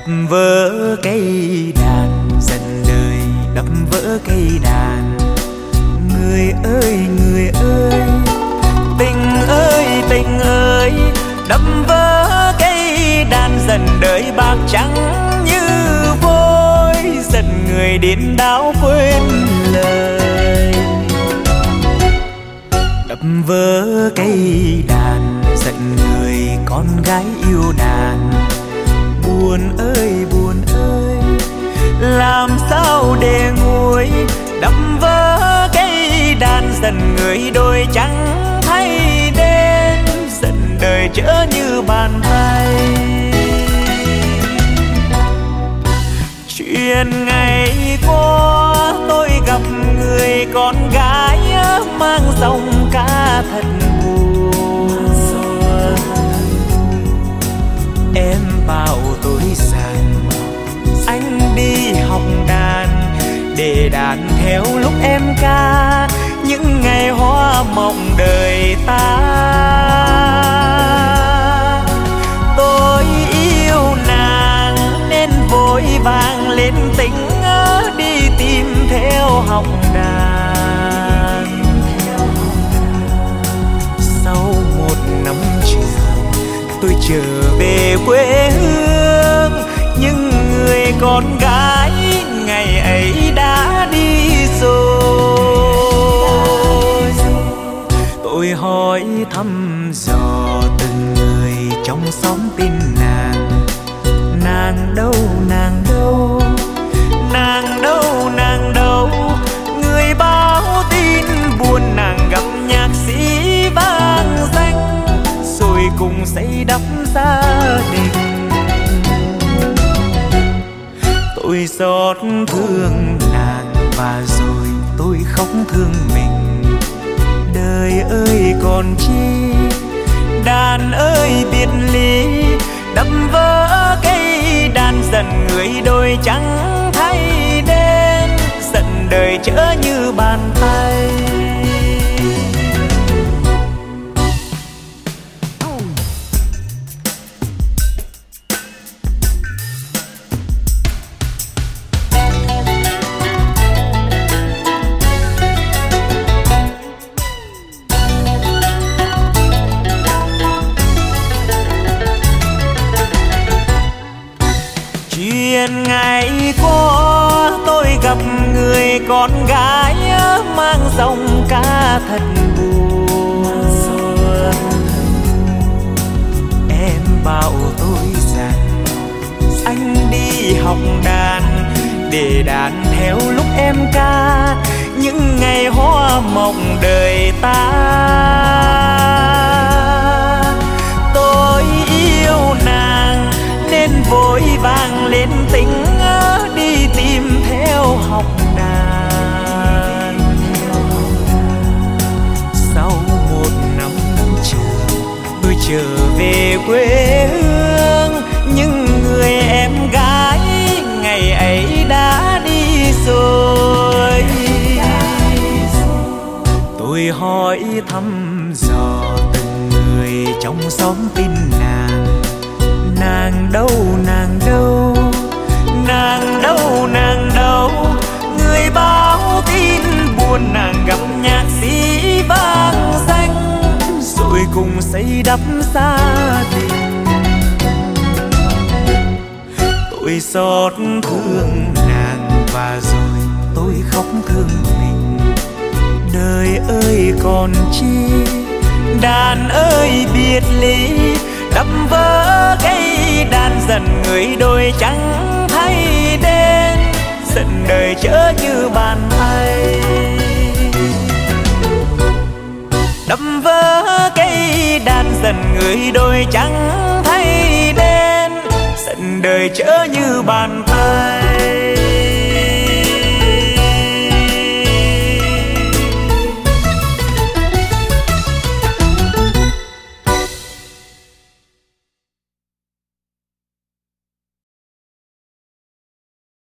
đập vỡ cây đàn, dần đời đập vỡ cây đàn. Người ơi người ơi, tình ơi tình ơi, đập vỡ cây đàn, dần đời bạc trắng như vôi. Dần người đến đau quên lời. Đập vỡ cây đàn giận người con gái yêu đàn. Người đôi chẳng thấy đến dần đời chớ như bàn tay. Chuyện ngày qua tôi gặp người con gái mang dòng ca thật buồn. Em bảo tôi rằng anh đi học đàn, để đàn theo lúc em ca những ngày hoa mộng đời ta. Tôi yêu nàng nên vội vàng lên tỉnh đi tìm theo học đàn. Sau một năm trường, tôi trở về quê hương nhưng người con thăm dò từng người trong xóm tin nàng. Nàng đâu nàng đâu? Nàng đâu nàng đâu? Người báo tin buồn nàng gặp nhạc sĩ vang danh, rồi cùng xây đắp gia đình. Tôi xót thương nàng và rồi tôi khóc thương mình đời ơi còn chi? Đàn ơi biệt ly đâm vỡ cây đàn dần người đôi trắng thay đen. Giận đời chớ như chuyện ngày qua tôi gặp người con gái mang dòng ca thật buồn. Em bảo tôi rằng, anh đi học đàn, để đàn theo lúc em ca. Những ngày hoa mộng đời ta. Quê hương nhưng người em gái ngày ấy đã đi rồi. Tôi hỏi thăm dò từng người trong xóm tin nào. Cùng xây đắp gia đình. Tôi xót thương nàng và rồi tôi khóc thương mình. Đời ơi còn chi, đàn ơi biệt ly đập vỡ cây đàn dần người đôi trắng thay đen. Giận đời chớ như đàn người đôi trắng thay đen dần đời chớ như bàn tay